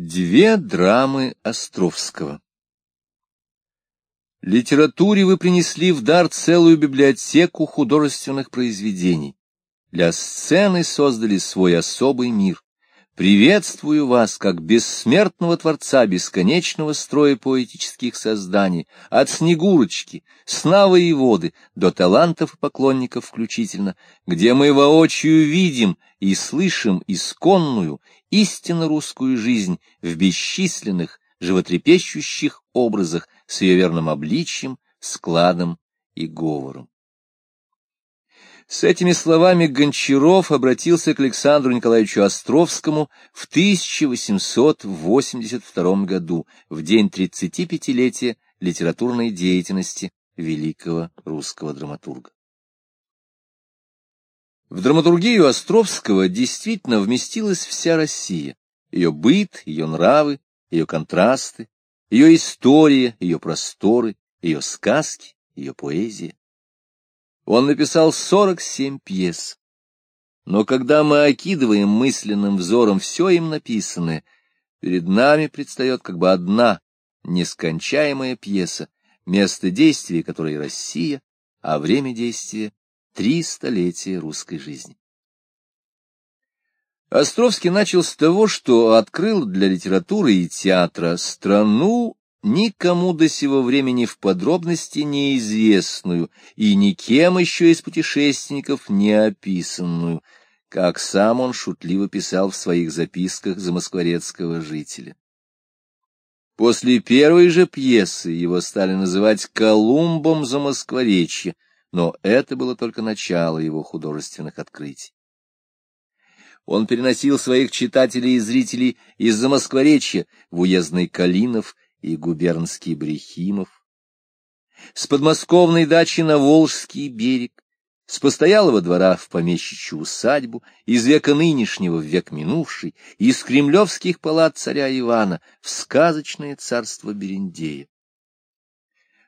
Две драмы Островского Литературе вы принесли в дар целую библиотеку художественных произведений. Для сцены создали свой особый мир. Приветствую вас, как бессмертного творца бесконечного строя поэтических созданий, от Снегурочки, сна воеводы до талантов и поклонников включительно, где мы воочию видим и слышим исконную, истинно русскую жизнь в бесчисленных, животрепещущих образах с ее верным обличием, складом и говором. С этими словами Гончаров обратился к Александру Николаевичу Островскому в 1882 году, в день 35-летия литературной деятельности великого русского драматурга. В драматургию Островского действительно вместилась вся Россия, ее быт, ее нравы, ее контрасты, ее история, ее просторы, ее сказки, ее поэзия. Он написал 47 пьес. Но когда мы окидываем мысленным взором все им написанное, перед нами предстает как бы одна нескончаемая пьеса, место действия которой Россия, а время действия — три столетия русской жизни. Островский начал с того, что открыл для литературы и театра страну, никому до сего времени в подробности неизвестную и никем еще из путешественников не описанную, как сам он шутливо писал в своих записках замоскворецкого жителя. После первой же пьесы его стали называть Колумбом Замоскворечья, но это было только начало его художественных открытий. Он переносил своих читателей и зрителей из Замоскворечья в уездный Калинов и губернский Брехимов, с подмосковной дачи на Волжский берег, с постоялого двора в помещичью усадьбу, из века нынешнего в век минувший, из кремлевских палат царя Ивана в сказочное царство Берендея.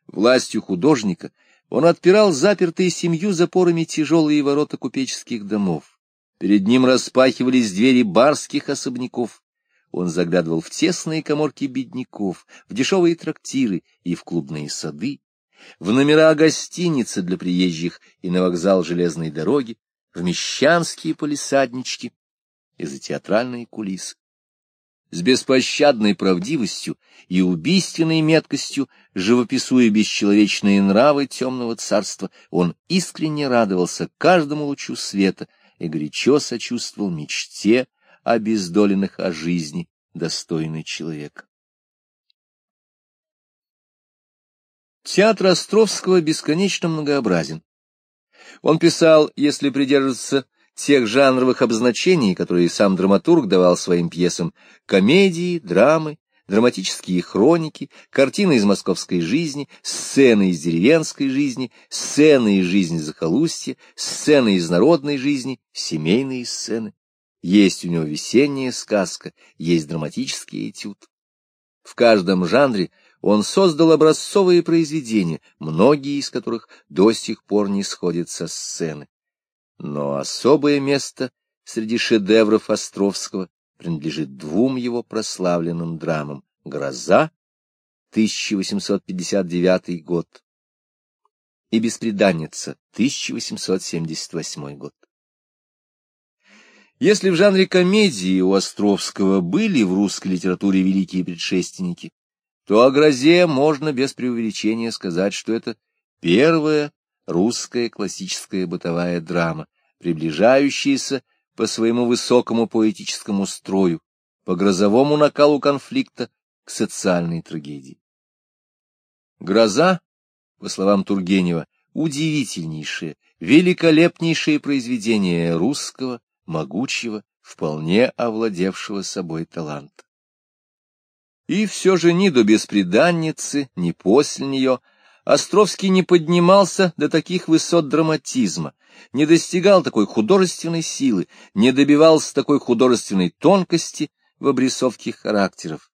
Властью художника он отпирал запертые семью запорами тяжелые ворота купеческих домов. Перед ним распахивались двери барских особняков, он заглядывал в тесные коморки бедняков, в дешевые трактиры и в клубные сады, в номера гостиницы для приезжих и на вокзал железной дороги, в мещанские полисаднички и за театральные кулисы. С беспощадной правдивостью и убийственной меткостью, живописуя бесчеловечные нравы темного царства, он искренне радовался каждому лучу света и горячо сочувствовал мечте обездоленных о жизни, достойный человек. Театр Островского бесконечно многообразен. Он писал, если придерживаться тех жанровых обозначений, которые сам драматург давал своим пьесам, комедии, драмы, драматические хроники, картины из московской жизни, сцены из деревенской жизни, сцены из жизни захолустья, сцены из народной жизни, семейные сцены. Есть у него весенняя сказка, есть драматический этюд. В каждом жанре он создал образцовые произведения, многие из которых до сих пор не сходят со сцены. Но особое место среди шедевров Островского принадлежит двум его прославленным драмам «Гроза» 1859 год и «Беспреданница» 1878 год. Если в жанре комедии у Островского были в русской литературе великие предшественники, то о «Грозе» можно без преувеличения сказать, что это первая русская классическая бытовая драма, приближающаяся по своему высокому поэтическому строю, по грозовому накалу конфликта к социальной трагедии. «Гроза», по словам Тургенева, удивительнейшее, великолепнейшее произведение русского могучего, вполне овладевшего собой таланта. И все же ни до беспреданницы, ни после нее Островский не поднимался до таких высот драматизма, не достигал такой художественной силы, не добивался такой художественной тонкости в обрисовке характеров.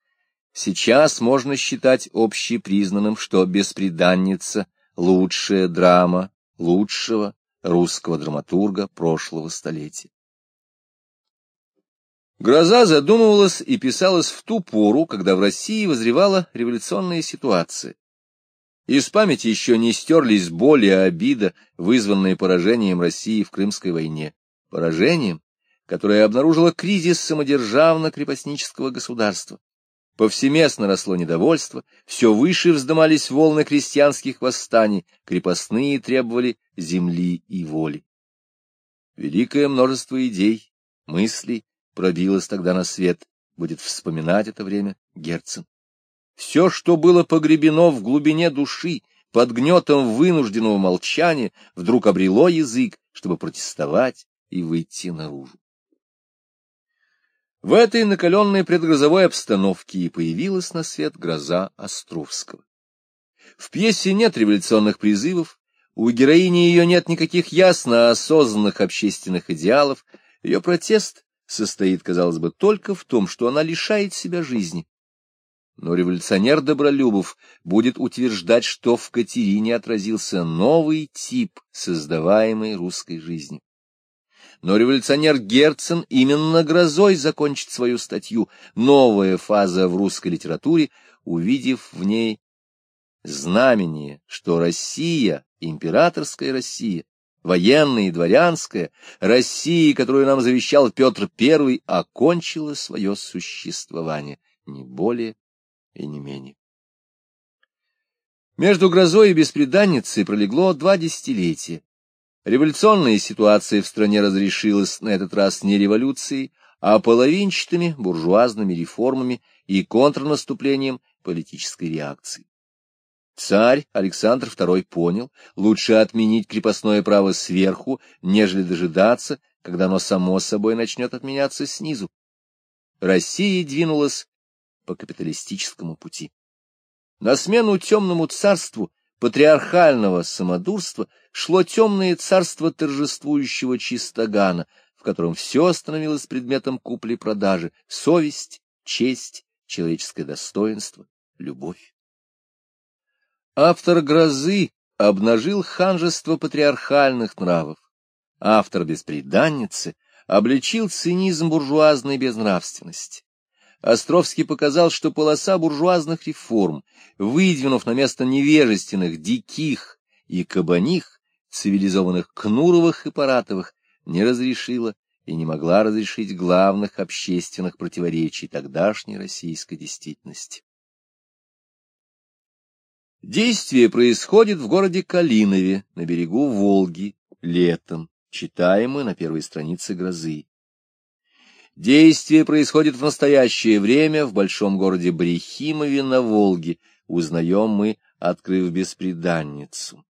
Сейчас можно считать общепризнанным, что «Беспреданница» — лучшая драма лучшего русского драматурга прошлого столетия. Гроза задумывалась и писалась в ту пору, когда в России возревала революционная ситуация. Из памяти еще не стерлись боли и обида, вызванные поражением России в Крымской войне. Поражением, которое обнаружило кризис самодержавно-крепостнического государства. Повсеместно росло недовольство, все выше вздымались волны крестьянских восстаний, крепостные требовали земли и воли. Великое множество идей, мыслей, пробилась тогда на свет, будет вспоминать это время Герцен. Все, что было погребено в глубине души, под гнетом вынужденного молчания, вдруг обрело язык, чтобы протестовать и выйти наружу. В этой накаленной предгрозовой обстановке и появилась на свет гроза Островского. В пьесе нет революционных призывов, у героини ее нет никаких ясно осознанных общественных идеалов, ее протест состоит, казалось бы, только в том, что она лишает себя жизни. Но революционер Добролюбов будет утверждать, что в Катерине отразился новый тип создаваемой русской жизни. Но революционер Герцен именно грозой закончит свою статью «Новая фаза в русской литературе», увидев в ней знамение, что Россия, императорская Россия, военная и дворянская, Россия, которую нам завещал Петр I, окончила свое существование, не более и не менее. Между грозой и беспреданницей пролегло два десятилетия. Революционная ситуация в стране разрешилась на этот раз не революцией, а половинчатыми буржуазными реформами и контрнаступлением политической реакции. Царь Александр II понял, лучше отменить крепостное право сверху, нежели дожидаться, когда оно само собой начнет отменяться снизу. Россия двинулась по капиталистическому пути. На смену темному царству патриархального самодурства шло темное царство торжествующего чистогана, в котором все становилось предметом купли-продажи — совесть, честь, человеческое достоинство, любовь. Автор «Грозы» обнажил ханжество патриархальных нравов. Автор «Беспреданницы» обличил цинизм буржуазной безнравственности. Островский показал, что полоса буржуазных реформ, выдвинув на место невежественных, диких и кабаних, цивилизованных Кнуровых и Паратовых, не разрешила и не могла разрешить главных общественных противоречий тогдашней российской действительности. Действие происходит в городе Калинове, на берегу Волги, летом, читаемое на первой странице «Грозы». Действие происходит в настоящее время в большом городе Брехимове на Волге, узнаем мы, открыв беспреданницу.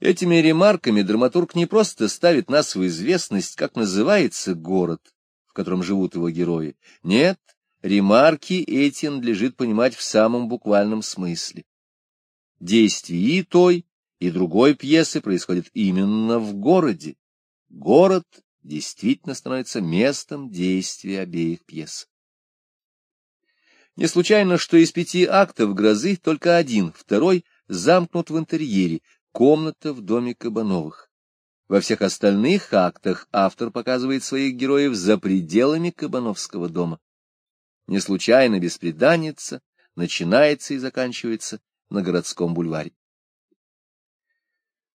Этими ремарками драматург не просто ставит нас в известность, как называется город, в котором живут его герои. Нет, ремарки эти надлежит понимать в самом буквальном смысле. Действие и той, и другой пьесы происходит именно в городе. Город действительно становится местом действия обеих пьес. Не случайно, что из пяти актов «Грозы» только один, второй, замкнут в интерьере, комната в доме Кабановых. Во всех остальных актах автор показывает своих героев за пределами Кабановского дома. Не случайно беспреданница начинается и заканчивается на городском бульваре.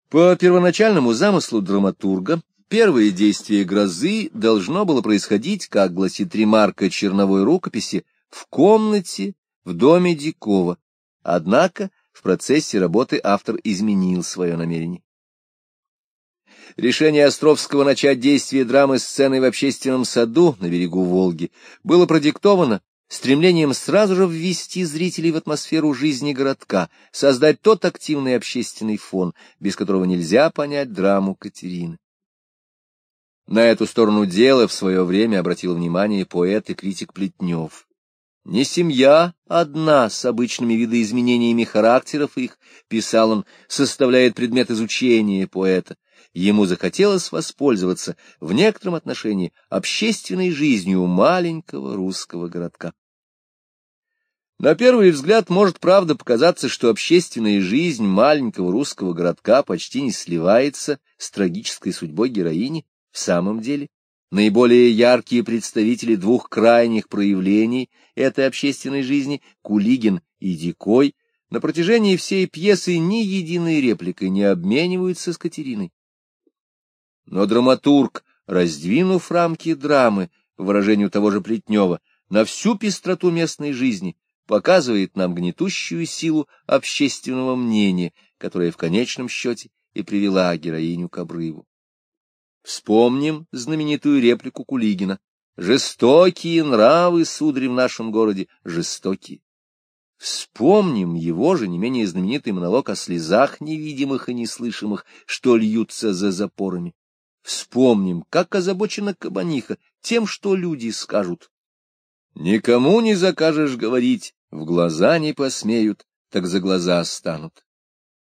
По первоначальному замыслу драматурга, первое действие грозы должно было происходить, как гласит ремарка черновой рукописи, в комнате в доме Дикова. Однако в процессе работы автор изменил свое намерение. Решение Островского начать действие драмы сцены в общественном саду на берегу Волги было продиктовано стремлением сразу же ввести зрителей в атмосферу жизни городка, создать тот активный общественный фон, без которого нельзя понять драму Катерины. На эту сторону дела в свое время обратил внимание поэт и критик Плетнев. Не семья одна с обычными видоизменениями характеров их, писал он, составляет предмет изучения поэта. Ему захотелось воспользоваться в некотором отношении общественной жизнью маленького русского городка. На первый взгляд может правда показаться, что общественная жизнь маленького русского городка почти не сливается с трагической судьбой героини в самом деле. наиболее яркие представители двух крайних проявлений этой общественной жизни, Кулигин и Дикой, на протяжении всей пьесы ни единой репликой не обмениваются с Катериной. Но драматург, раздвинув рамки драмы, по выражению того же Плетнева, на всю пестроту местной жизни, показывает нам гнетущую силу общественного мнения, которая в конечном счете и привела героиню к обрыву. Вспомним знаменитую реплику Кулигина. «Жестокие нравы, сударь, в нашем городе, жестокие». Вспомним его же не менее знаменитый монолог о слезах невидимых и неслышимых, что льются за запорами. Вспомним, как озабочена кабаниха тем, что люди скажут. Никому не закажешь говорить, в глаза не посмеют, так за глаза станут.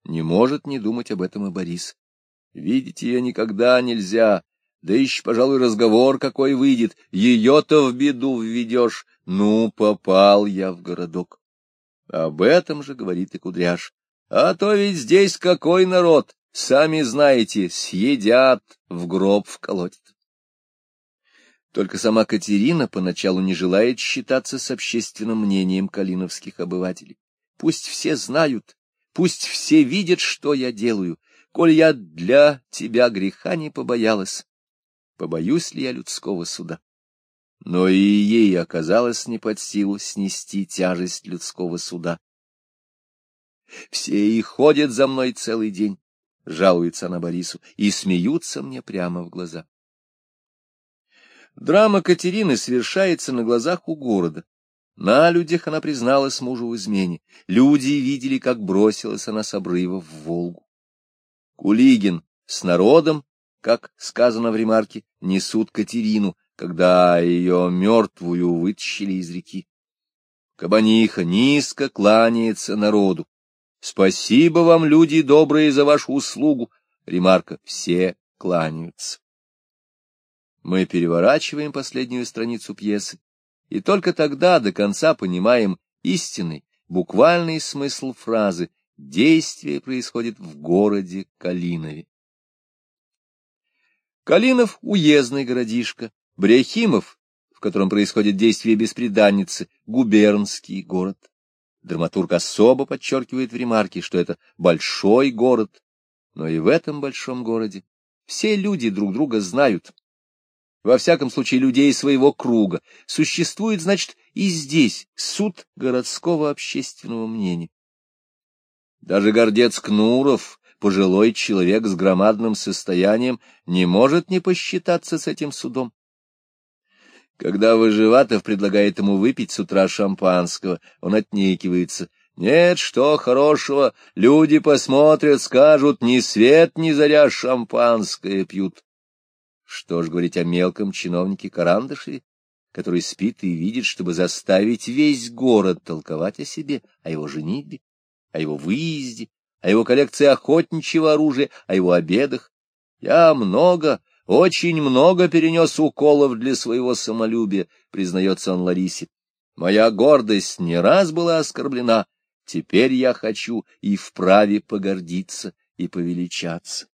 Не может не думать об этом и Борис. Видеть ее никогда нельзя, да еще, пожалуй, разговор какой выйдет, ее-то в беду введешь. Ну, попал я в городок. Об этом же говорит и Кудряш. А то ведь здесь какой народ, сами знаете, съедят, в гроб вколотят. Только сама Катерина поначалу не желает считаться с общественным мнением калиновских обывателей. Пусть все знают, пусть все видят, что я делаю, коль я для тебя греха не побоялась. Побоюсь ли я людского суда? Но и ей оказалось не под силу снести тяжесть людского суда. Все и ходят за мной целый день, — жалуется она Борису, — и смеются мне прямо в глаза. Драма Катерины совершается на глазах у города. На людях она призналась мужу в измене. Люди видели, как бросилась она с обрыва в Волгу. Кулигин с народом, как сказано в ремарке, несут Катерину, когда ее мертвую вытащили из реки. Кабаниха низко кланяется народу. Спасибо вам, люди добрые, за вашу услугу. Ремарка. Все кланяются. Мы переворачиваем последнюю страницу пьесы, и только тогда до конца понимаем истинный, буквальный смысл фразы «Действие происходит в городе Калинове». Калинов — уездный городишко, Брехимов, в котором происходит действие беспреданницы, губернский город. Драматург особо подчеркивает в ремарке, что это большой город, но и в этом большом городе все люди друг друга знают, во всяком случае людей своего круга, существует, значит, и здесь суд городского общественного мнения. Даже гордец Кнуров, пожилой человек с громадным состоянием, не может не посчитаться с этим судом. Когда Выживатов предлагает ему выпить с утра шампанского, он отнекивается. Нет, что хорошего, люди посмотрят, скажут, ни свет, ни заря шампанское пьют. Что ж говорить о мелком чиновнике Карандашеве, который спит и видит, чтобы заставить весь город толковать о себе, о его женитьбе, о его выезде, о его коллекции охотничьего оружия, о его обедах. Я много, очень много перенес уколов для своего самолюбия, признается он Ларисе. Моя гордость не раз была оскорблена, теперь я хочу и вправе погордиться и повеличаться.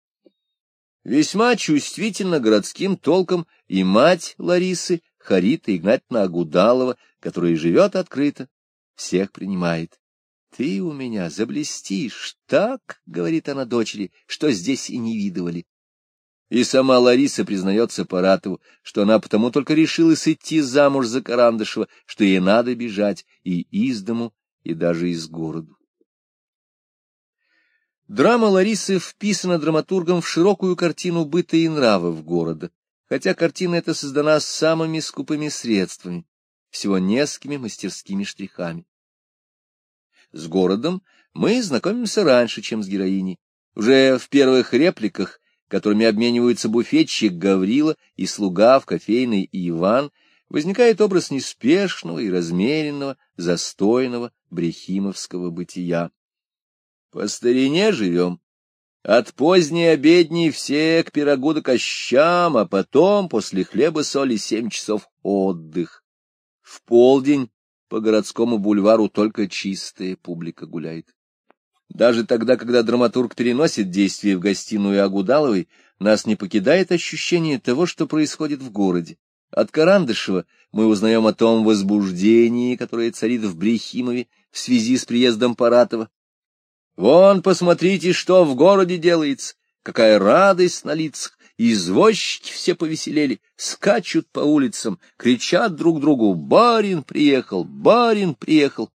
Весьма чувствительно городским толком и мать Ларисы, Харита Игнатьевна Агудалова, которая живет открыто, всех принимает. Ты у меня заблестишь, так, — говорит она дочери, — что здесь и не видывали. И сама Лариса признается Паратову, что она потому только решилась идти замуж за Карандышева, что ей надо бежать и из дому, и даже из города. Драма Ларисы вписана драматургом в широкую картину быта и нравов города, хотя картина эта создана самыми скупыми средствами, всего несколькими мастерскими штрихами. С городом мы знакомимся раньше, чем с героиней. Уже в первых репликах, которыми обмениваются буфетчик Гаврила и слуга в кофейной Иван, возникает образ неспешного и размеренного, застойного брехимовского бытия. По старине живем. От поздней обедни все к пирогу да кощам, а потом после хлеба-соли семь часов отдых. В полдень по городскому бульвару только чистая публика гуляет. Даже тогда, когда драматург переносит действие в гостиную Агудаловой, нас не покидает ощущение того, что происходит в городе. От Карандышева мы узнаем о том возбуждении, которое царит в Брехимове в связи с приездом Паратова. Вон, посмотрите, что в городе делается, какая радость на лицах, извозчики все повеселели, скачут по улицам, кричат друг другу «Барин приехал! Барин приехал!»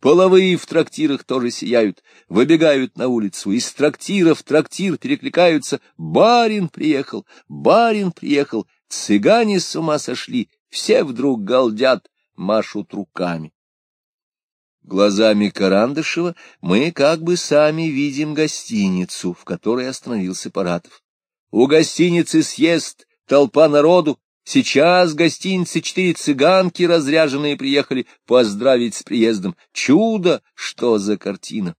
Половые в трактирах тоже сияют, выбегают на улицу, из трактира в трактир перекликаются «Барин приехал! Барин приехал!» Цыгане с ума сошли, все вдруг галдят, машут руками. Глазами Карандышева мы как бы сами видим гостиницу, в которой остановился Паратов. У гостиницы съезд, толпа народу, Сейчас в гостинице четыре цыганки разряженные приехали поздравить с приездом. Чудо! Что за картина!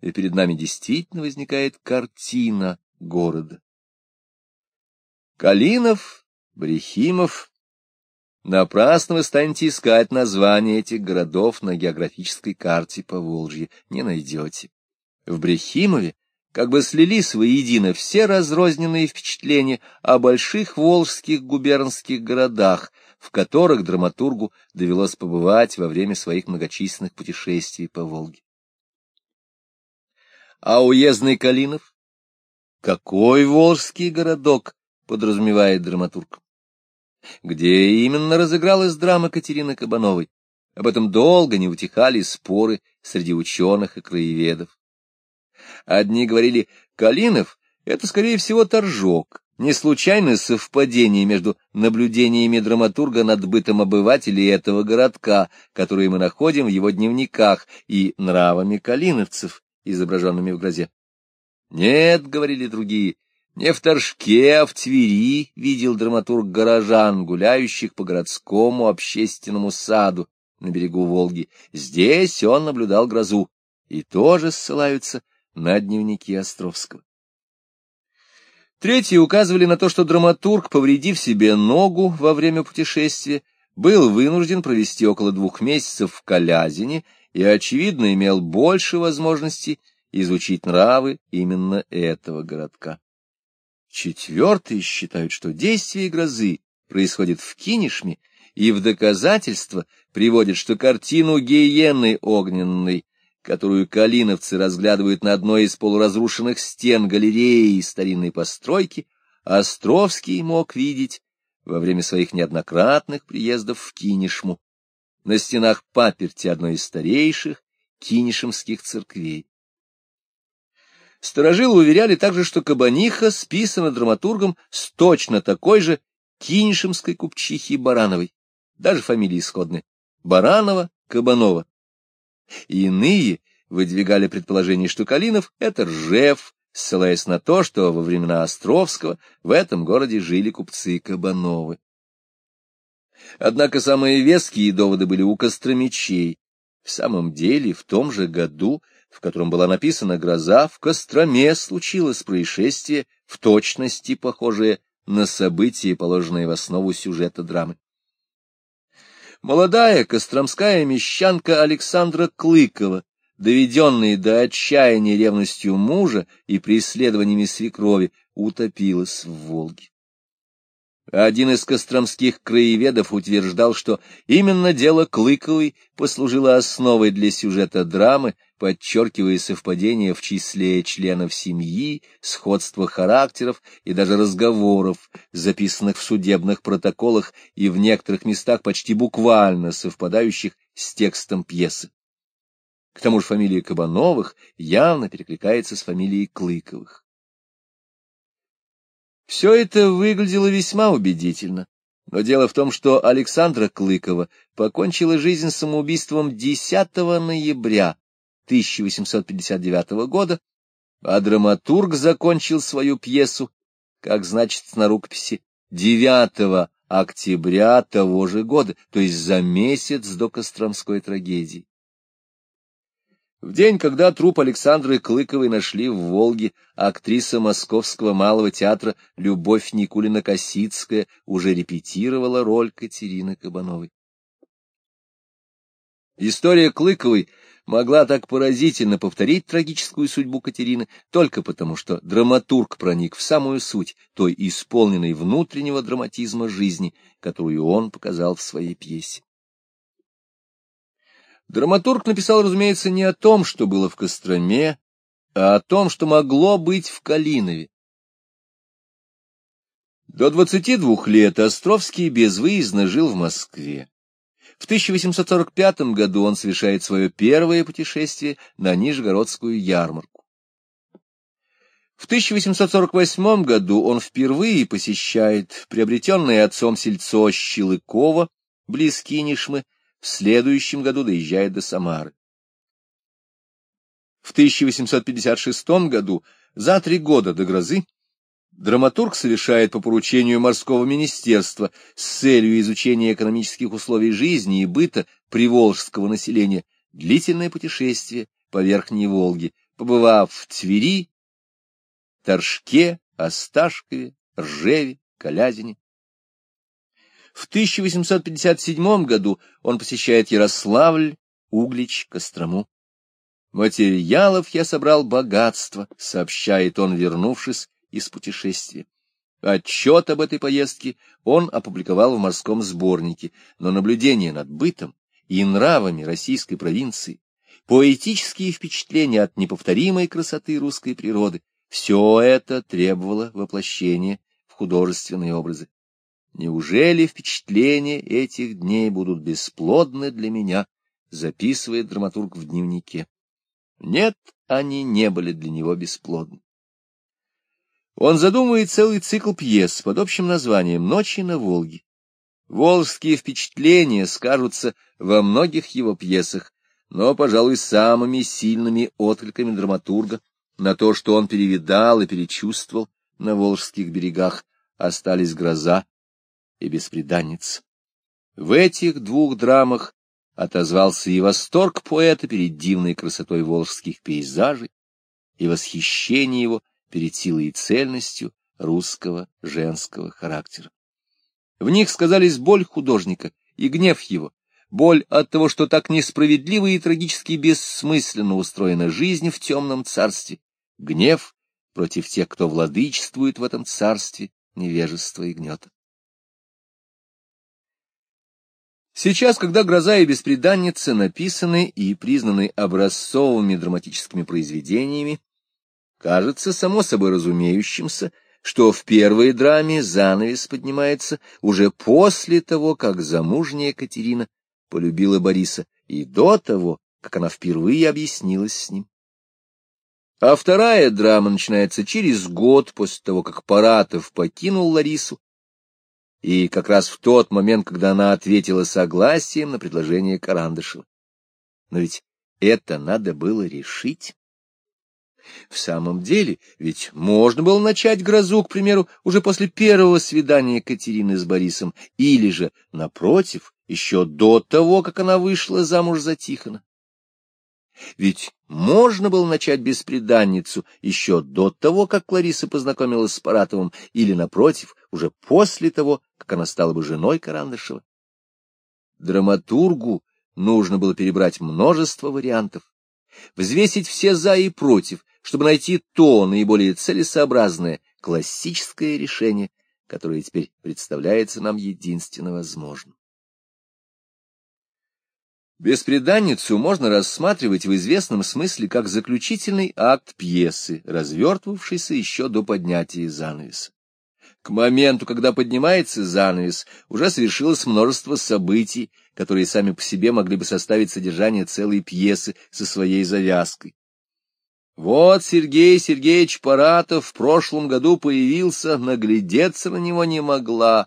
И перед нами действительно возникает картина города. Калинов, Брехимов. Напрасно вы станете искать названия этих городов на географической карте по Волжье. Не найдете. В Брехимове как бы слились воедино все разрозненные впечатления о больших волжских губернских городах, в которых драматургу довелось побывать во время своих многочисленных путешествий по Волге. А уездный Калинов? Какой волжский городок, подразумевает драматург? Где именно разыгралась драма Катерины Кабановой? Об этом долго не утихали споры среди ученых и краеведов. Одни говорили, Калинов — это, скорее всего, торжок, не случайное совпадение между наблюдениями драматурга над бытом обывателей этого городка, которые мы находим в его дневниках, и нравами калиновцев, изображенными в грозе. Нет, — говорили другие, — не в Торжке, а в Твери видел драматург горожан, гуляющих по городскому общественному саду на берегу Волги. Здесь он наблюдал грозу, и тоже ссылаются на дневники Островского. Третьи указывали на то, что драматург, повредив себе ногу во время путешествия, был вынужден провести около двух месяцев в Калязине и, очевидно, имел больше возможностей изучить нравы именно этого городка. Четвертые считают, что действие грозы происходит в Кинешме, и в доказательство приводят, что картину гиены огненной которую калиновцы разглядывают на одной из полуразрушенных стен галереи старинной постройки, Островский мог видеть во время своих неоднократных приездов в Кинешму, на стенах паперти одной из старейших кинешемских церквей. Сторожилы уверяли также, что Кабаниха списана драматургом с точно такой же кинешемской купчихи Барановой, даже фамилии сходны — Баранова, Кабанова. Иные выдвигали предположение, что Калинов — это Ржев, ссылаясь на то, что во времена Островского в этом городе жили купцы Кабановы. Однако самые веские доводы были у Костромичей. В самом деле, в том же году, в котором была написана «Гроза», в Костроме случилось происшествие, в точности похожее на события, положенные в основу сюжета драмы. Молодая костромская мещанка Александра Клыкова, доведенная до отчаяния ревностью мужа и преследованиями свекрови, утопилась в Волге. Один из костромских краеведов утверждал, что именно дело Клыковой послужило основой для сюжета драмы, подчеркивая совпадение в числе членов семьи, сходство характеров и даже разговоров, записанных в судебных протоколах и в некоторых местах почти буквально совпадающих с текстом пьесы. К тому же фамилия Кабановых явно перекликается с фамилией Клыковых. Все это выглядело весьма убедительно. Но дело в том, что Александра Клыкова покончила жизнь самоубийством 10 ноября 1859 года, а драматург закончил свою пьесу, как значится на рукописи, 9 октября того же года, то есть за месяц до Костромской трагедии. В день, когда труп Александры Клыковой нашли в Волге, актриса Московского малого театра Любовь Никулина-Косицкая уже репетировала роль Катерины Кабановой. История Клыковой могла так поразительно повторить трагическую судьбу Катерины только потому, что драматург проник в самую суть той исполненной внутреннего драматизма жизни, которую он показал в своей пьесе. Драматург написал, разумеется, не о том, что было в Костроме, а о том, что могло быть в Калинове. До 22 лет Островский безвыездно жил в Москве. В 1845 году он совершает свое первое путешествие на Нижегородскую ярмарку. В 1848 году он впервые посещает приобретенное отцом сельцо Щелыкова, близ Кинешмы, в следующем году доезжает до Самары. В 1856 году, за три года до грозы, драматург совершает по поручению морского министерства с целью изучения экономических условий жизни и быта приволжского населения длительное путешествие по Верхней Волге, побывав в Твери, Торжке, Осташкове, Ржеве, Калязине. В 1857 году он посещает Ярославль, Углич, Кострому. «Материалов я собрал богатство», — сообщает он, вернувшись из путешествия. Отчет об этой поездке он опубликовал в морском сборнике, но наблюдение над бытом и нравами российской провинции, поэтические впечатления от неповторимой красоты русской природы — все это требовало воплощения в художественные образы. Неужели впечатления этих дней будут бесплодны для меня, записывает драматург в дневнике. Нет, они не были для него бесплодны. Он задумывает целый цикл пьес под общим названием «Ночи на Волге». Волжские впечатления скажутся во многих его пьесах, но, пожалуй, самыми сильными откликами драматурга на то, что он перевидал и перечувствовал на волжских берегах, остались «Гроза» и «Беспреданница». В этих двух драмах отозвался и восторг поэта перед дивной красотой волжских пейзажей, и восхищение его перед силой и цельностью русского женского характера. В них сказались боль художника и гнев его, боль от того, что так несправедливо и трагически бессмысленно устроена жизнь в темном царстве, гнев против тех, кто владычествует в этом царстве невежества и гнета. Сейчас, когда «Гроза» и «Беспреданница» написаны и признаны образцовыми драматическими произведениями, Кажется само собой разумеющимся, что в первой драме занавес поднимается уже после того, как замужняя Катерина полюбила Бориса, и до того, как она впервые объяснилась с ним. А вторая драма начинается через год после того, как Паратов покинул Ларису, и как раз в тот момент, когда она ответила согласием на предложение Карандышева. Но ведь это надо было решить. В самом деле, ведь можно было начать грозу, к примеру, уже после первого свидания Катерины с Борисом, или же, напротив, еще до того, как она вышла замуж за Тихона. Ведь можно было начать беспреданницу еще до того, как Клариса познакомилась с Паратовым, или, напротив, уже после того, как она стала бы женой Карандышева. Драматургу нужно было перебрать множество вариантов, взвесить все «за» и «против», чтобы найти то наиболее целесообразное классическое решение, которое теперь представляется нам единственно возможным. Беспреданницу можно рассматривать в известном смысле как заключительный акт пьесы, развертывавшийся еще до поднятия занавеса. К моменту, когда поднимается занавес, уже совершилось множество событий, которые сами по себе могли бы составить содержание целой пьесы со своей завязкой. Вот Сергей Сергеевич Паратов в прошлом году появился, наглядеться на него не могла.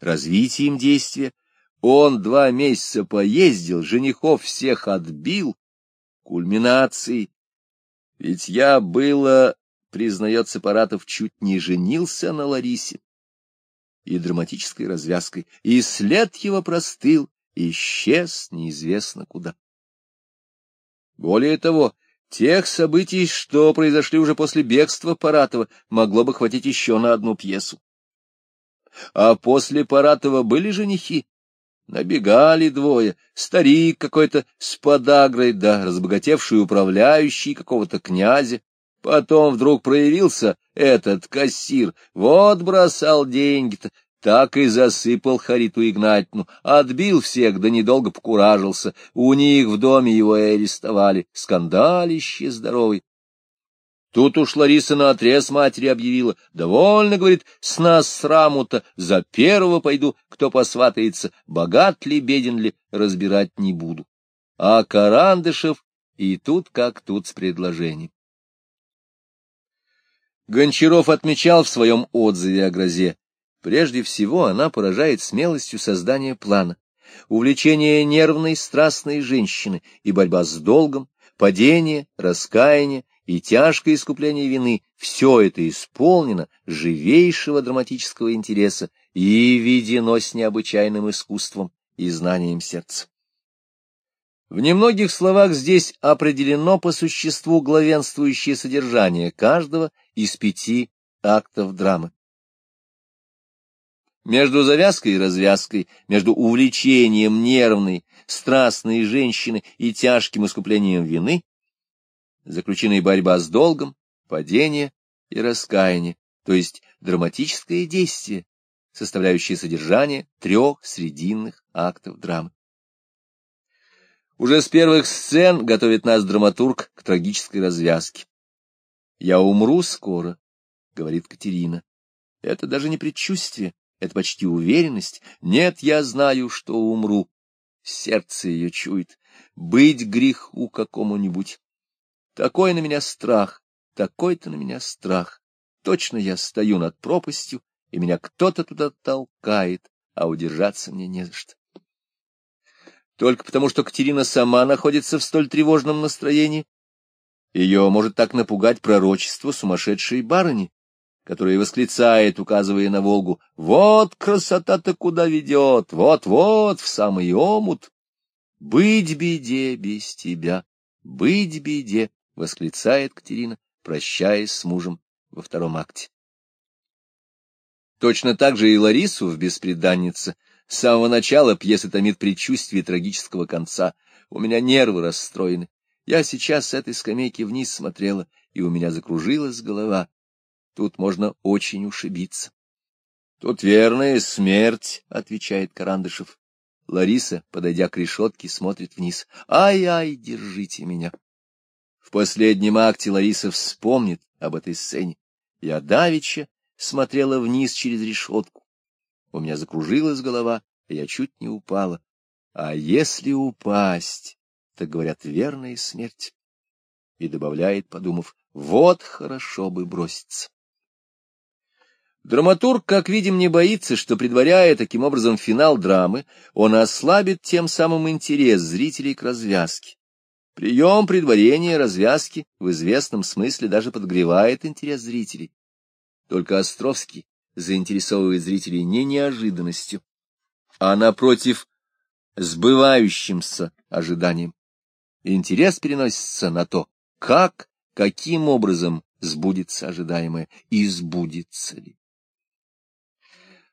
Развитием действия он два месяца поездил, женихов всех отбил. Кульминацией. Ведь я было, признается Паратов, чуть не женился на Ларисе. И драматической развязкой, и след его простыл, исчез неизвестно куда. Более того, Тех событий, что произошли уже после бегства Паратова, могло бы хватить еще на одну пьесу. А после Паратова были женихи, Набегали двое, старик какой-то с подагрой, да разбогатевший управляющий какого-то князя. Потом вдруг проявился этот кассир, вот бросал деньги-то, так и засыпал Хариту Игнатьевну, отбил всех, да недолго покуражился. У них в доме его и арестовали. Скандалище здоровый. Тут уж Лариса наотрез матери объявила. Довольно, говорит, с нас сраму-то, за первого пойду, кто посватается, богат ли, беден ли, разбирать не буду. А Карандышев и тут как тут с предложением. Гончаров отмечал в своем отзыве о грозе. Прежде всего она поражает смелостью создания плана. Увлечение нервной, страстной женщины и борьба с долгом, падение, раскаяние и тяжкое искупление вины — все это исполнено живейшего драматического интереса и введено с необычайным искусством и знанием сердца. В немногих словах здесь определено по существу главенствующее содержание каждого из пяти актов драмы. Между завязкой и развязкой, между увлечением нервной, страстной женщины и тяжким искуплением вины, заключена борьба с долгом, падение и раскаяние, то есть драматическое действие, составляющее содержание трех срединных актов драмы. Уже с первых сцен готовит нас драматург к трагической развязке. «Я умру скоро», — говорит Катерина. Это даже не предчувствие, это почти уверенность. Нет, я знаю, что умру. Сердце ее чует. Быть греху какому-нибудь. Такой на меня страх, такой-то на меня страх. Точно я стою над пропастью, и меня кто-то туда толкает, а удержаться мне не за что только потому, что Катерина сама находится в столь тревожном настроении. Ее может так напугать пророчество сумасшедшей барыни, которая восклицает, указывая на Волгу, «Вот красота-то куда ведет! Вот-вот, в самый омут! Быть беде без тебя! Быть беде!» — восклицает Катерина, прощаясь с мужем во втором акте. Точно так же и Ларису в «Беспреданнице» С самого начала пьеса томит предчувствие трагического конца. У меня нервы расстроены. Я сейчас с этой скамейки вниз смотрела, и у меня закружилась голова. Тут можно очень ушибиться. — Тут верная смерть, — отвечает Карандышев. Лариса, подойдя к решетке, смотрит вниз. «Ай-ай, держите меня!» Последнем акте Лариса вспомнит об этой сцене. Я давеча смотрела вниз через решетку. У меня закружилась голова, и я чуть не упала. А если упасть, так, говорят, верная смерть. И добавляет, подумав, вот хорошо бы броситься. Драматург, как видим, не боится, что, предваряя таким образом финал драмы, он ослабит тем самым интерес зрителей к развязке. Прием предварения развязки в известном смысле даже подгревает интерес зрителей. Только Островский заинтересовывает зрителей не неожиданностью, а, напротив, сбывающимся ожиданием. Интерес переносится на то, как, каким образом сбудется ожидаемое и сбудется ли.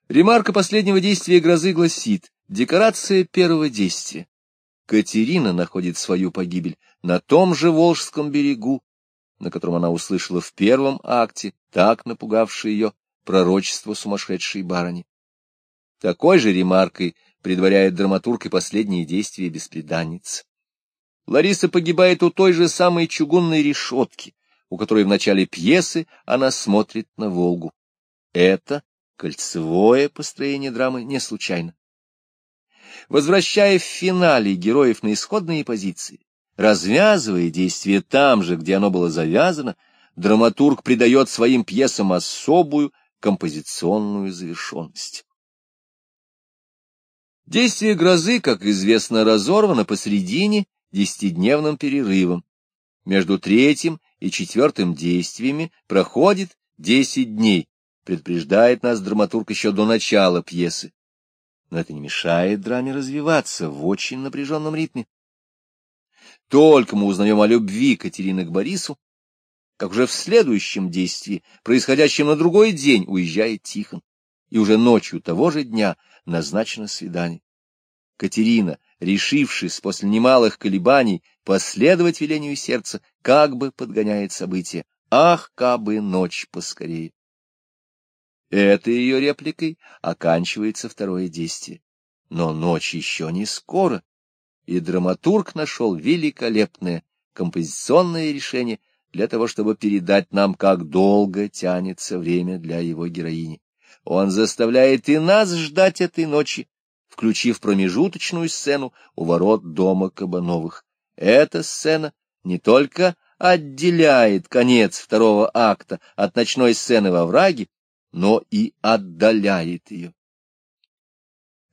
Ремарка последнего действия грозы гласит «Декорация первого действия». Катерина находит свою погибель на том же Волжском берегу, на котором она услышала в первом акте, так напугавший ее пророчество сумасшедшей барыни. Такой же ремаркой предваряет драматург и последние действия беспреданницы. Лариса погибает у той же самой чугунной решетки, у которой в начале пьесы она смотрит на Волгу. Это кольцевое построение драмы не случайно. Возвращая в финале героев на исходные позиции, развязывая действие там же, где оно было завязано, драматург придает своим пьесам особую композиционную завершенность. Действие грозы, как известно, разорвано посредине десятидневным перерывом. Между третьим и четвертым действиями проходит десять дней, предупреждает нас драматург еще до начала пьесы. Но это не мешает драме развиваться в очень напряженном ритме. Только мы узнаем о любви Катерины к Борису, как уже в следующем действии, происходящем на другой день, уезжает Тихон, и уже ночью того же дня назначено свидание. Катерина, решившись после немалых колебаний последовать велению сердца, как бы подгоняет события. Ах, кабы ночь поскорее! Этой ее репликой оканчивается второе действие. Но ночь еще не скоро, и драматург нашел великолепное композиционное решение для того, чтобы передать нам, как долго тянется время для его героини. Он заставляет и нас ждать этой ночи, включив промежуточную сцену у ворот дома Кабановых. Эта сцена не только отделяет конец второго акта от ночной сцены во враге, но и отдаляет ее.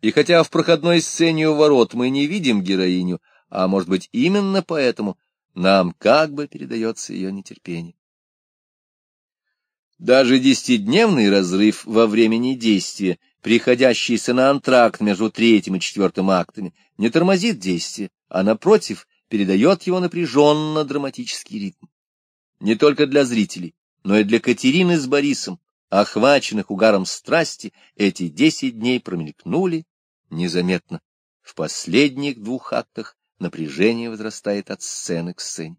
И хотя в проходной сцене у ворот мы не видим героиню, а может быть именно поэтому нам как бы передается ее нетерпение. Даже десятидневный разрыв во времени действия, приходящийся на антракт между третьим и четвертым актами, не тормозит действие, а, напротив, передает его напряженно-драматический ритм. Не только для зрителей, но и для Катерины с Борисом, охваченных угаром страсти, эти десять дней промелькнули незаметно. В последних двух актах напряжение возрастает от сцены к сцене.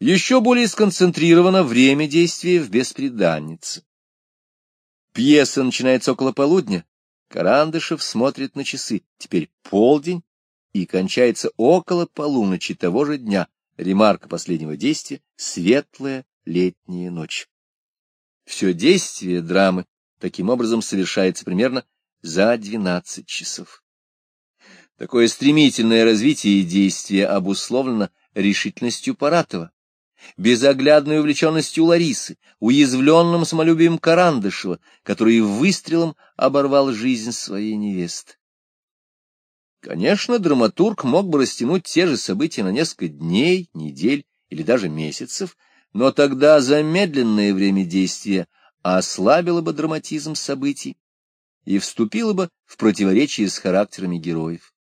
Еще более сконцентрировано время действия в «Беспреданнице». Пьеса начинается около полудня, Карандышев смотрит на часы, теперь полдень, и кончается около полуночи того же дня, ремарка последнего действия — светлая летняя ночь. Все действие драмы таким образом совершается примерно за 12 часов. Такое стремительное развитие действия обусловлено решительностью Паратова, безоглядной увлеченностью Ларисы, уязвленным самолюбием Карандышева, который выстрелом оборвал жизнь своей невесты. Конечно, драматург мог бы растянуть те же события на несколько дней, недель или даже месяцев, но тогда замедленное время действия ослабило бы драматизм событий и вступило бы в противоречие с характерами героев.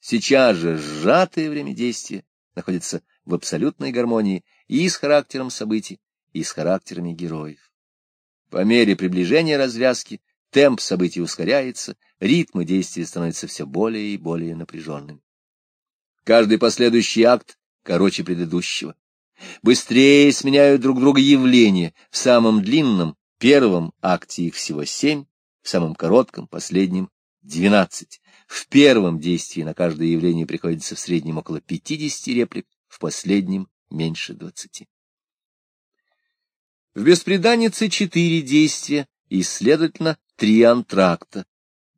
Сейчас же сжатое время действия находится в абсолютной гармонии и с характером событий, и с характерами героев. По мере приближения развязки темп событий ускоряется, ритмы действия становятся все более и более напряженными. Каждый последующий акт короче предыдущего. Быстрее сменяют друг друга явления. В самом длинном, первом акте их всего семь, в самом коротком, последнем — двенадцать. В первом действии на каждое явление приходится в среднем около пятидесяти реплик, в последнем — меньше двадцати. В «Беспреданнице» четыре действия и, следовательно, три антракта.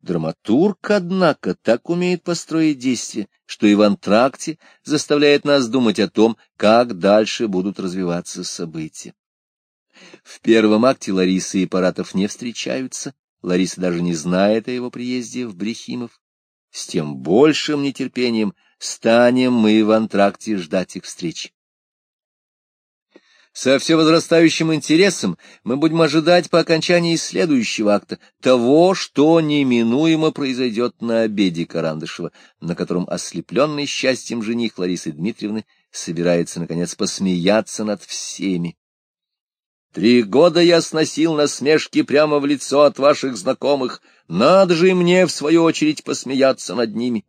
Драматург, однако, так умеет построить действие, что и в антракте заставляет нас думать о том, как дальше будут развиваться события. В первом акте Лариса и Паратов не встречаются, Лариса даже не знает о его приезде в Брехимов. С тем большим нетерпением станем мы в антракте ждать их встречи. Со все возрастающим интересом мы будем ожидать по окончании следующего акта того, что неминуемо произойдет на обеде Карандышева, на котором ослепленный счастьем жених Ларисы Дмитриевны собирается, наконец, посмеяться над всеми. Три года я сносил насмешки прямо в лицо от ваших знакомых, надо же и мне, в свою очередь, посмеяться над ними.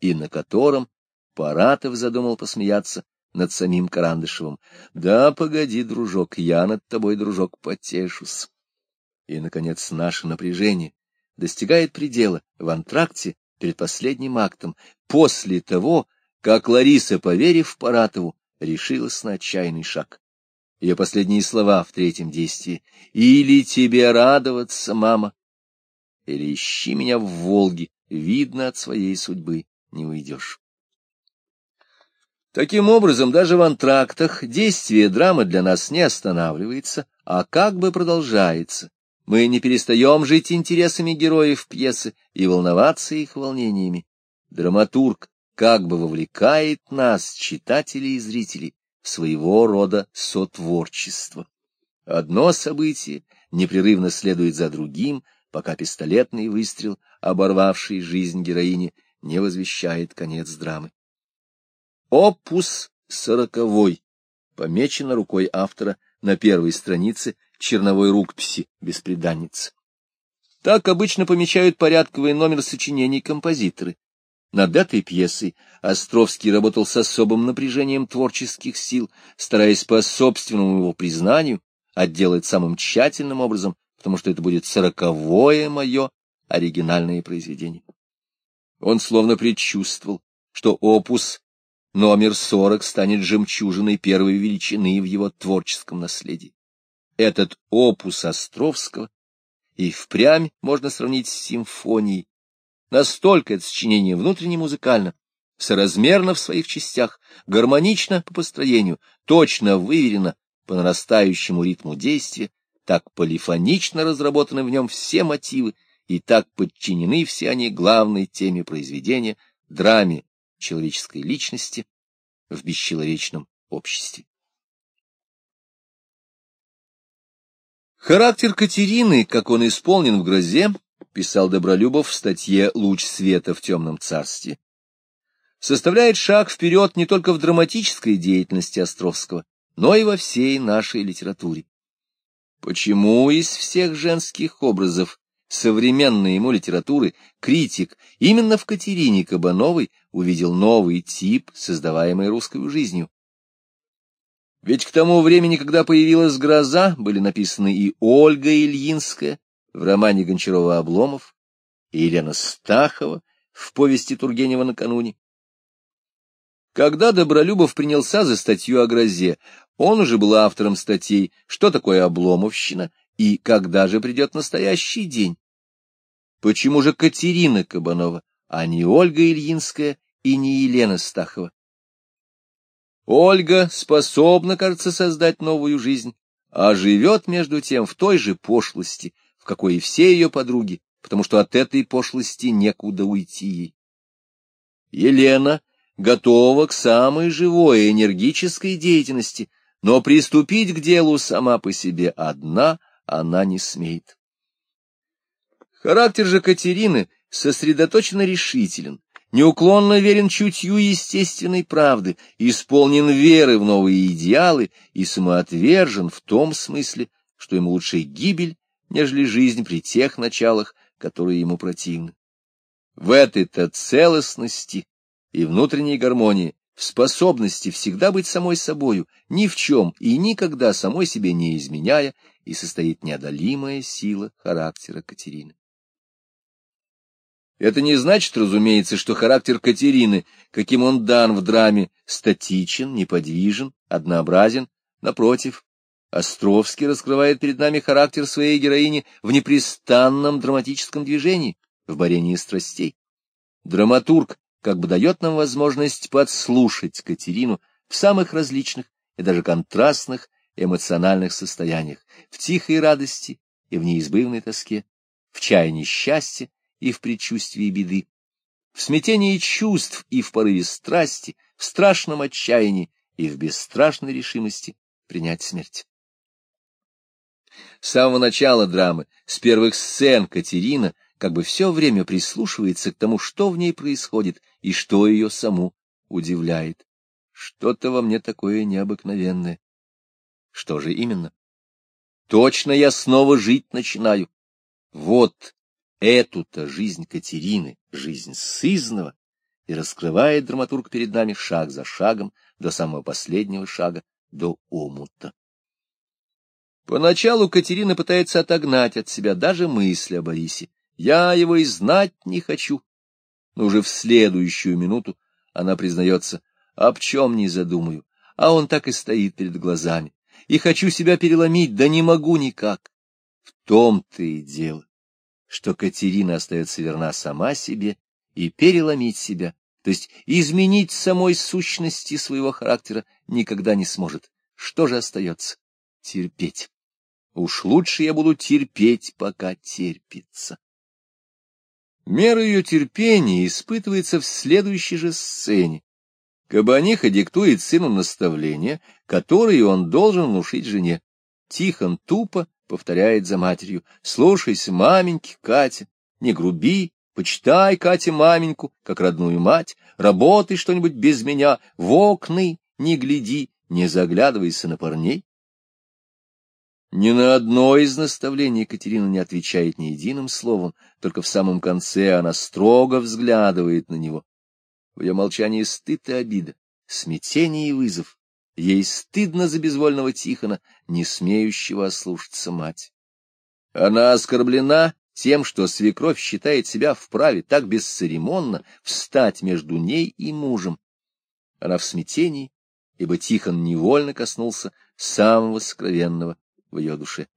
И на котором Паратов задумал посмеяться над самим Карандышевым. Да, погоди, дружок, я над тобой, дружок, потешусь. И, наконец, наше напряжение достигает предела в антракте перед последним актом, после того, как Лариса, поверив Паратову, решилась на отчаянный шаг. Ее последние слова в третьем действии «Или тебе радоваться, мама, или ищи меня в Волге, видно, от своей судьбы не уйдешь». Таким образом, даже в антрактах действие драмы для нас не останавливается, а как бы продолжается. Мы не перестаем жить интересами героев пьесы и волноваться их волнениями. Драматург как бы вовлекает нас, читателей и зрителей, в своего рода сотворчество. Одно событие непрерывно следует за другим, пока пистолетный выстрел, оборвавший жизнь героини, не возвещает конец драмы. Опус сороковой, помечено рукой автора на первой странице черновой рукописи «Беспреданницы». Так обычно помечают порядковый номер сочинений композиторы. Над этой пьесой Островский работал с особым напряжением творческих сил, стараясь по собственному его признанию отделать самым тщательным образом, потому что это будет сороковое мое оригинальное произведение. Он словно предчувствовал, что опус номер сорок станет жемчужиной первой величины в его творческом наследии. Этот опус Островского и впрямь можно сравнить с симфонией. Настолько это сочинение внутренне музыкально, соразмерно в своих частях, гармонично по построению, точно выверено по нарастающему ритму действия, так полифонично разработаны в нем все мотивы, и так подчинены все они главной теме произведения — драме человеческой личности в бесчеловечном обществе. Характер Катерины, как он исполнен в грозе, писал Добролюбов в статье «Луч света в темном царстве», составляет шаг вперед не только в драматической деятельности Островского, но и во всей нашей литературе. Почему из всех женских образов современной ему литературы критик именно в Катерине Кабановой увидел новый тип, создаваемый русской жизнью? Ведь к тому времени, когда появилась «Гроза», были написаны и Ольга Ильинская в романе Гончарова «Обломов», и Елена Стахова в повести Тургенева накануне. Когда Добролюбов принялся за статью о грозе, он уже был автором статей «Что такое обломовщина?» И «Когда же придет настоящий день?» Почему же Катерина Кабанова, а не Ольга Ильинская и не Елена Стахова? Ольга способна, кажется, создать новую жизнь, а живет, между тем, в той же пошлости, в какой и все ее подруги, потому что от этой пошлости некуда уйти ей. Елена готова к самой живой энергической деятельности, но приступить к делу сама по себе одна она не смеет. Характер же Катерины сосредоточенно решителен, неуклонно верен чутью естественной правды, исполнен веры в новые идеалы и самоотвержен в том смысле, что ему лучше гибель, нежели жизнь при тех началах, которые ему противны. В этой-то целостности и внутренней гармонии, в способности всегда быть самой собою, ни в чем и никогда самой себе не изменяя, и состоит неодолимая сила характера Катерины. Это не значит, разумеется, что характер Катерины, каким он дан в драме, статичен, неподвижен, однообразен. Напротив, Островский раскрывает перед нами характер своей героини в непрестанном драматическом движении, в борении страстей. Драматург как бы дает нам возможность подслушать Катерину в самых различных и даже контрастных эмоциональных состояниях, в тихой радости и в неизбывной тоске, в чаянии счастья и в предчувствии беды, в смятении чувств и в порыве страсти, в страшном отчаянии и в бесстрашной решимости принять смерть. С самого начала драмы, с первых сцен Катерина как бы все время прислушивается к тому, что в ней происходит и что ее саму удивляет. Что-то во мне такое необыкновенное. Что же именно? Точно я снова жить начинаю. Вот эту-то жизнь Катерины, жизнь сызного, и раскрывает драматург перед нами шаг за шагом до самого последнего шага, до омута. Поначалу Катерина пытается отогнать от себя даже мысли о Борисе. Я его и знать не хочу. Но уже в следующую минуту она признается, об чем не задумаю, а он так и стоит перед глазами. И хочу себя переломить, да не могу никак. В том-то и дело, что Катерина остается верна сама себе и переломить себя, то есть изменить самой сущности своего характера, никогда не сможет. Что же остается? Терпеть. Уж лучше я буду терпеть, пока терпится. Мера ее терпения испытывается в следующей же сцене. Кабаниха диктует сыну наставления, которые он должен внушить жене. Тихон тупо повторяет за матерью. «Слушайся, маменьки, Катя, не груби, почитай, Катя, маменьку, как родную мать, работай что-нибудь без меня, в окны не гляди, не заглядывайся на парней». Ни на одно из наставлений Екатерина не отвечает ни единым словом, только в самом конце она строго взглядывает на него. В ее молчании стыд и обида, смятение и вызов. Ей стыдно за безвольного Тихона, не смеющего ослушаться мать. Она оскорблена тем, что свекровь считает себя вправе так бесцеремонно встать между ней и мужем. Она в смятении, ибо Тихон невольно коснулся самого сокровенного в ее душе.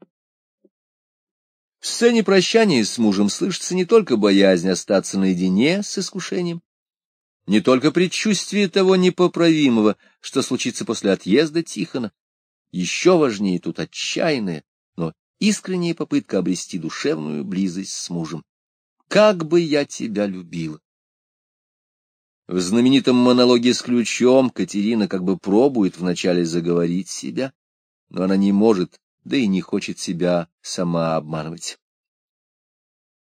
В сцене прощания с мужем слышится не только боязнь остаться наедине с искушением, не только предчувствие того непоправимого, что случится после отъезда Тихона. Еще важнее тут отчаянная, но искренняя попытка обрести душевную близость с мужем. «Как бы я тебя любила!» В знаменитом монологе с ключом Катерина как бы пробует вначале заговорить себя, но она не может да и не хочет себя сама обманывать.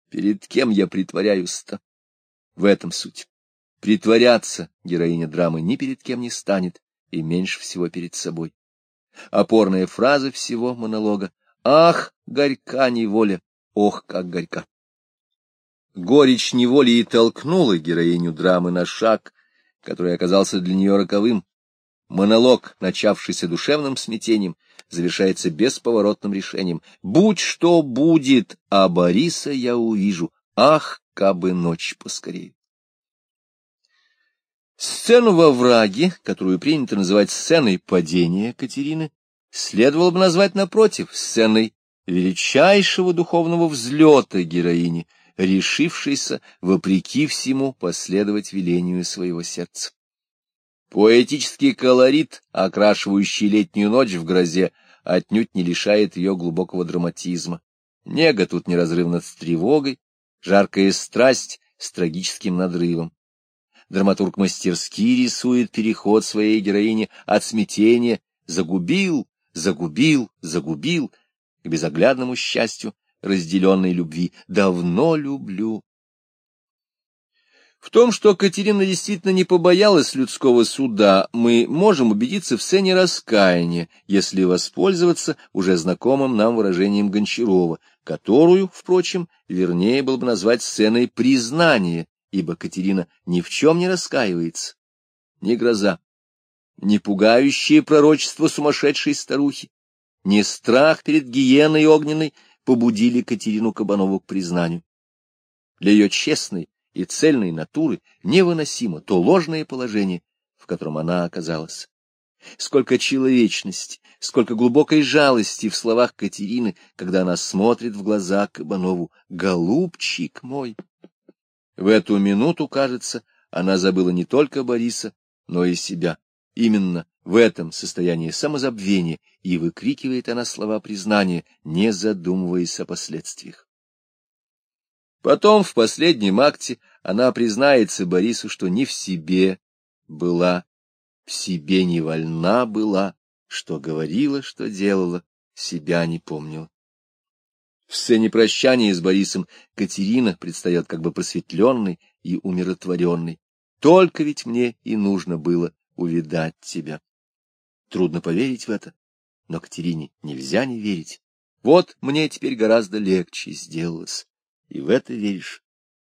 Перед кем я притворяюсь-то? В этом суть. Притворяться героиня драмы ни перед кем не станет, и меньше всего перед собой. Опорная фраза всего монолога «Ах, горька неволя! Ох, как горька!» Горечь неволи и толкнула героиню драмы на шаг, который оказался для нее роковым. Монолог, начавшийся душевным смятением, завершается бесповоротным решением. «Будь что будет, а Бориса я увижу. Ах, кабы ночь поскорее!» Сцену во враге, которую принято называть сценой падения Катерины, следовало бы назвать, напротив, сценой величайшего духовного взлета героини, решившейся, вопреки всему, последовать велению своего сердца. Поэтический колорит, окрашивающий летнюю ночь в грозе, отнюдь не лишает ее глубокого драматизма. Нега тут неразрывна с тревогой, жаркая страсть с трагическим надрывом. Драматург мастерски рисует переход своей героини от смятения «загубил, загубил, загубил» к безоглядному счастью разделенной любви. «давно люблю, в том, что Катерина действительно не побоялась людского суда, мы можем убедиться в сцене раскаяния, если воспользоваться уже знакомым нам выражением Гончарова, которую, впрочем, вернее было бы назвать сценой признания, ибо Катерина ни в чем не раскаивается. Ни гроза, ни пугающее пророчество сумасшедшей старухи, ни страх перед гиеной огненной побудили Катерину Кабанову к признанию. Для ее честной, и цельной натуры невыносимо то ложное положение, в котором она оказалась. Сколько человечности, сколько глубокой жалости в словах Катерины, когда она смотрит в глаза Кабанову «Голубчик мой!». В эту минуту, кажется, она забыла не только Бориса, но и себя. Именно в этом состоянии самозабвения и выкрикивает она слова признания, не задумываясь о последствиях. Потом, в последнем акте, она признается Борису, что не в себе была, в себе не вольна была, что говорила, что делала, себя не помнила. В сцене прощания с Борисом Катерина предстает как бы просветленной и умиротворенной. Только ведь мне и нужно было увидать тебя. Трудно поверить в это, но Катерине нельзя не верить. Вот мне теперь гораздо легче сделалось и в это веришь.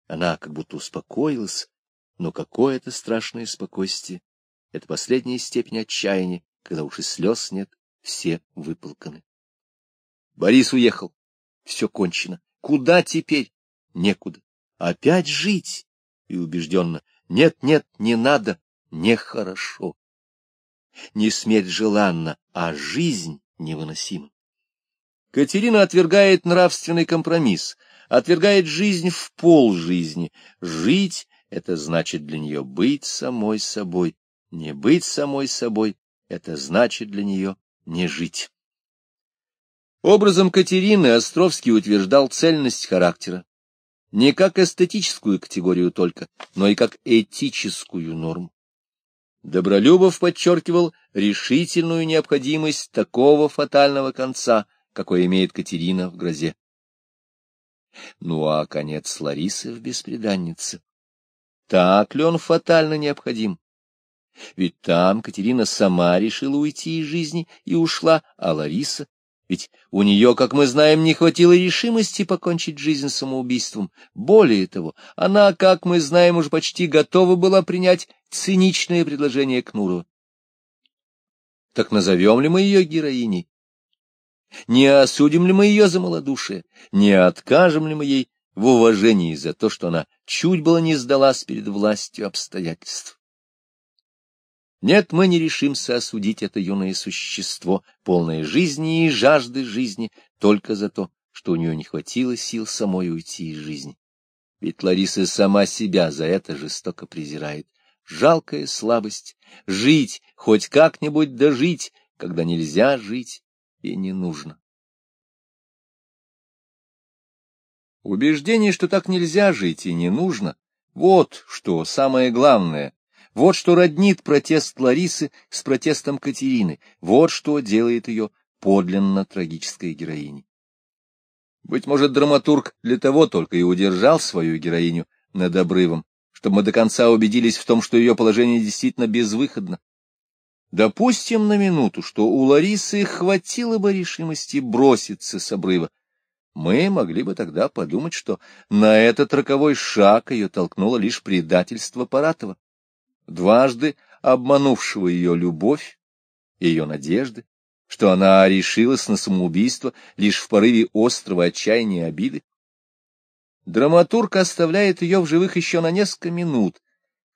Она как будто успокоилась, но какое это страшное спокойствие! Это последняя степень отчаяния, когда уж и слез нет, все выплаканы. Борис уехал. Все кончено. Куда теперь? Некуда. Опять жить? И убежденно. Нет, нет, не надо. Нехорошо. Не смерть желанна, а жизнь невыносима. Катерина отвергает нравственный компромисс — отвергает жизнь в пол жизни. Жить — это значит для нее быть самой собой. Не быть самой собой — это значит для нее не жить. Образом Катерины Островский утверждал цельность характера. Не как эстетическую категорию только, но и как этическую норму. Добролюбов подчеркивал решительную необходимость такого фатального конца, какой имеет Катерина в грозе. Ну а конец Ларисы в беспреданнице. Так ли он фатально необходим? Ведь там Катерина сама решила уйти из жизни и ушла, а Лариса Ведь у нее, как мы знаем, не хватило решимости покончить жизнь самоубийством. Более того, она, как мы знаем, уже почти готова была принять циничное предложение Кнурова. Так назовем ли мы ее героиней? Не осудим ли мы ее за малодушие? Не откажем ли мы ей в уважении за то, что она чуть было не сдалась перед властью обстоятельств? Нет, мы не решимся осудить это юное существо, полное жизни и жажды жизни, только за то, что у нее не хватило сил самой уйти из жизни. Ведь Лариса сама себя за это жестоко презирает. Жалкая слабость — жить, хоть как-нибудь дожить, когда нельзя жить и не нужно. Убеждение, что так нельзя жить и не нужно, вот что самое главное вот что роднит протест Ларисы с протестом Катерины, вот что делает ее подлинно трагической героиней. Быть может, драматург для того только и удержал свою героиню над обрывом, чтобы мы до конца убедились в том, что ее положение действительно безвыходно. Допустим на минуту, что у Ларисы хватило бы решимости броситься с обрыва. Мы могли бы тогда подумать, что на этот роковой шаг ее толкнуло лишь предательство Паратова дважды обманувшего ее любовь, ее надежды, что она решилась на самоубийство лишь в порыве острого отчаяния и обиды. Драматург оставляет ее в живых еще на несколько минут,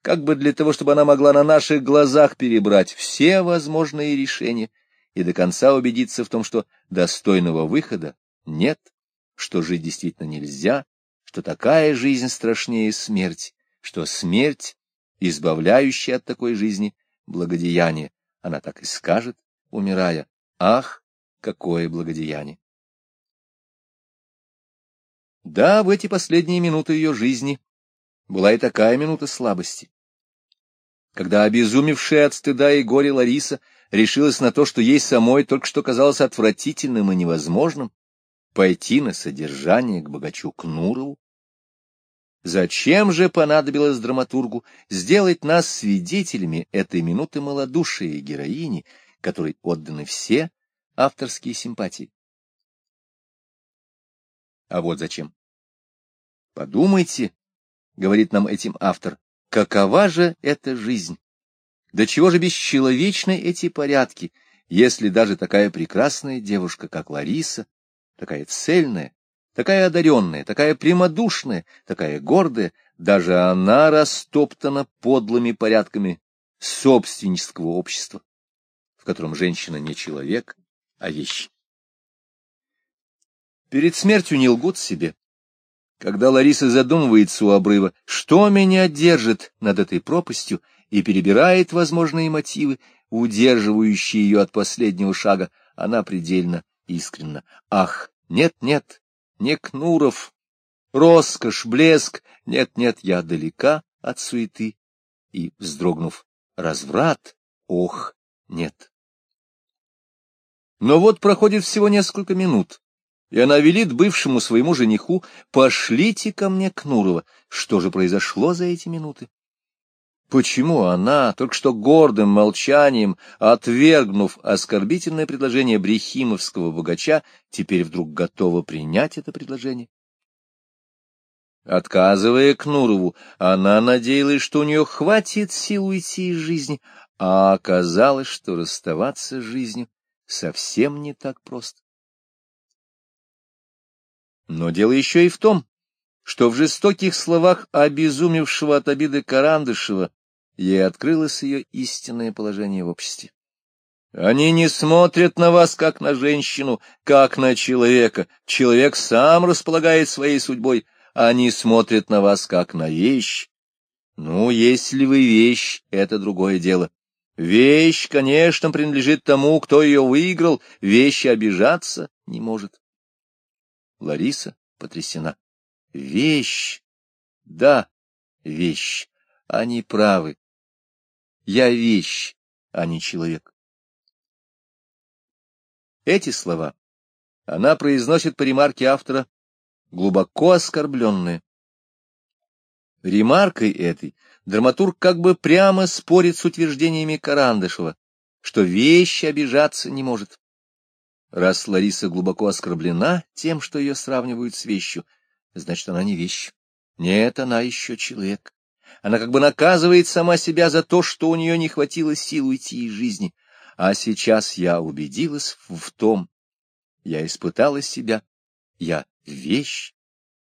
как бы для того, чтобы она могла на наших глазах перебрать все возможные решения и до конца убедиться в том, что достойного выхода нет, что жить действительно нельзя, что такая жизнь страшнее смерти, что смерть избавляющее от такой жизни благодеяние. Она так и скажет, умирая, ах, какое благодеяние! Да, в эти последние минуты ее жизни была и такая минута слабости. Когда обезумевшая от стыда и горя Лариса решилась на то, что ей самой только что казалось отвратительным и невозможным, пойти на содержание к богачу Кнурову, Зачем же понадобилось драматургу сделать нас свидетелями этой минуты малодушия героини, которой отданы все авторские симпатии? А вот зачем. Подумайте, говорит нам этим автор, какова же эта жизнь? До чего же бесчеловечны эти порядки, если даже такая прекрасная девушка, как Лариса, такая цельная, такая одаренная, такая прямодушная, такая гордая, даже она растоптана подлыми порядками собственнического общества, в котором женщина не человек, а вещь. Перед смертью не лгут себе. Когда Лариса задумывается у обрыва, что меня держит над этой пропастью, и перебирает возможные мотивы, удерживающие ее от последнего шага, она предельно искренна. Ах, нет-нет, не Кнуров, роскошь, блеск, нет-нет, я далека от суеты. И, вздрогнув, разврат, ох, нет. Но вот проходит всего несколько минут, и она велит бывшему своему жениху «Пошлите ко мне Кнурова». Что же произошло за эти минуты? Почему она, только что гордым молчанием, отвергнув оскорбительное предложение брехимовского богача, теперь вдруг готова принять это предложение? Отказывая Кнурову, она надеялась, что у нее хватит сил уйти из жизни, а оказалось, что расставаться с жизнью совсем не так просто. Но дело еще и в том, что в жестоких словах обезумевшего от обиды Карандышева ей открылось ее истинное положение в обществе. Они не смотрят на вас, как на женщину, как на человека. Человек сам располагает своей судьбой. Они смотрят на вас, как на вещь. Ну, если вы вещь, это другое дело. Вещь, конечно, принадлежит тому, кто ее выиграл. Вещь обижаться не может. Лариса потрясена. Вещь. Да, вещь. Они правы. Я вещь, а не человек. Эти слова она произносит по ремарке автора, глубоко оскорбленные. Ремаркой этой драматург как бы прямо спорит с утверждениями Карандышева, что вещь обижаться не может. Раз Лариса глубоко оскорблена тем, что ее сравнивают с вещью, значит, она не вещь. Нет, она еще человек. Она как бы наказывает сама себя за то, что у нее не хватило сил уйти из жизни. А сейчас я убедилась в том, я испытала себя, я вещь,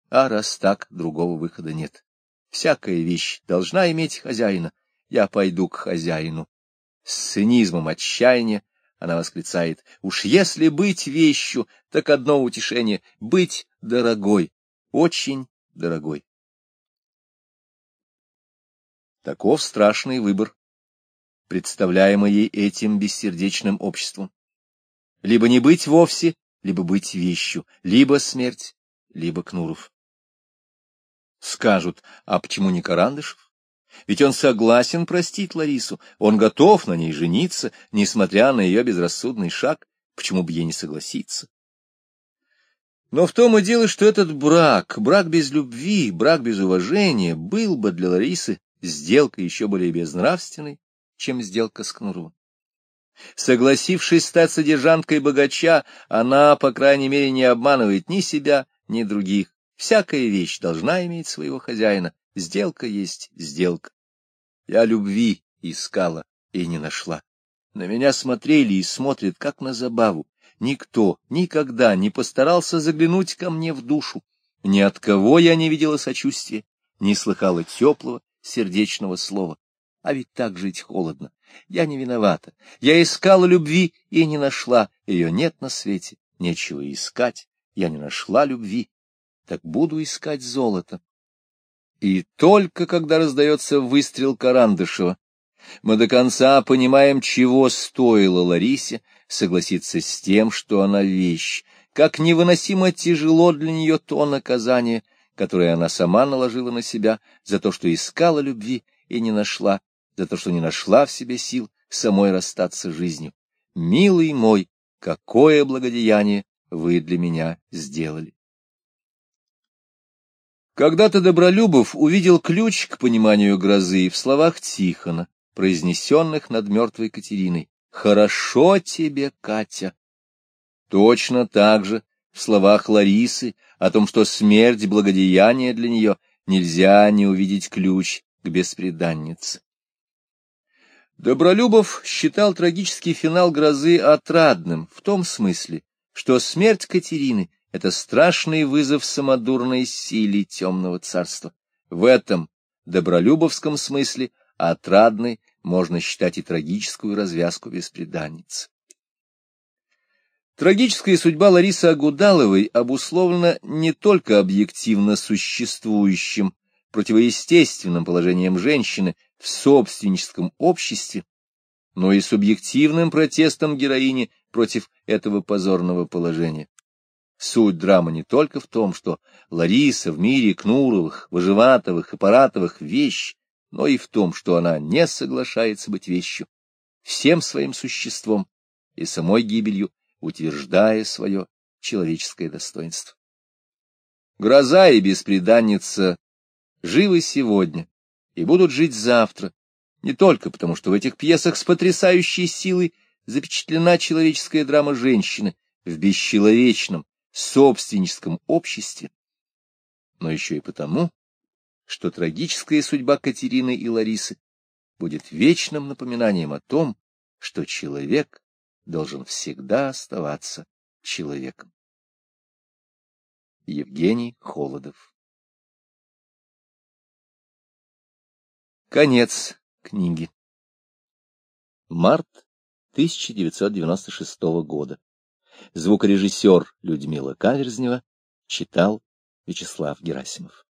а раз так, другого выхода нет. Всякая вещь должна иметь хозяина. Я пойду к хозяину. С цинизмом отчаяния она восклицает, уж если быть вещью, так одно утешение — быть дорогой, очень дорогой. Таков страшный выбор, представляемый ей этим бессердечным обществом. Либо не быть вовсе, либо быть вещью, либо смерть, либо Кнуров. Скажут, а почему не Карандышев? Ведь он согласен простить Ларису, он готов на ней жениться, несмотря на ее безрассудный шаг, почему бы ей не согласиться? Но в том и дело, что этот брак, брак без любви, брак без уважения, был бы для Ларисы сделкой еще более безнравственной, чем сделка с Кнуровым. Согласившись стать содержанкой богача, она, по крайней мере, не обманывает ни себя, ни других. Всякая вещь должна иметь своего хозяина. Сделка есть сделка. Я любви искала и не нашла. На меня смотрели и смотрят, как на забаву. Никто никогда не постарался заглянуть ко мне в душу. Ни от кого я не видела сочувствия, не слыхала теплого, сердечного слова. А ведь так жить холодно. Я не виновата. Я искала любви и не нашла. Ее нет на свете. Нечего искать. Я не нашла любви. Так буду искать золото. И только когда раздается выстрел Карандышева, мы до конца понимаем, чего стоило Ларисе согласиться с тем, что она вещь, как невыносимо тяжело для нее то наказание, которое она сама наложила на себя за то, что искала любви и не нашла, за то, что не нашла в себе сил самой расстаться с жизнью. Милый мой, какое благодеяние вы для меня сделали! Когда-то Добролюбов увидел ключ к пониманию грозы в словах Тихона, произнесенных над мертвой Катериной. «Хорошо тебе, Катя!» Точно так же в словах Ларисы о том, что смерть — благодеяние для нее, нельзя не увидеть ключ к беспреданнице. Добролюбов считал трагический финал грозы отрадным в том смысле, что смерть Катерины — это страшный вызов самодурной силе темного царства. В этом добролюбовском смысле отрадной можно считать и трагическую развязку беспреданницы. Трагическая судьба Ларисы Агудаловой обусловлена не только объективно существующим противоестественным положением женщины в собственническом обществе, но и субъективным протестом героини против этого позорного положения. Суть драмы не только в том, что Лариса в мире Кнуровых, Выживатовых и Паратовых вещь, но и в том, что она не соглашается быть вещью, всем своим существом и самой гибелью утверждая свое человеческое достоинство. Гроза и беспреданница живы сегодня и будут жить завтра, не только потому, что в этих пьесах с потрясающей силой запечатлена человеческая драма женщины в бесчеловечном, собственническом обществе, но еще и потому, что трагическая судьба Катерины и Ларисы будет вечным напоминанием о том, что человек должен всегда оставаться человеком. Евгений Холодов Конец книги. Март 1996 года. Звукорежиссер Людмила Каверзнева читал Вячеслав Герасимов.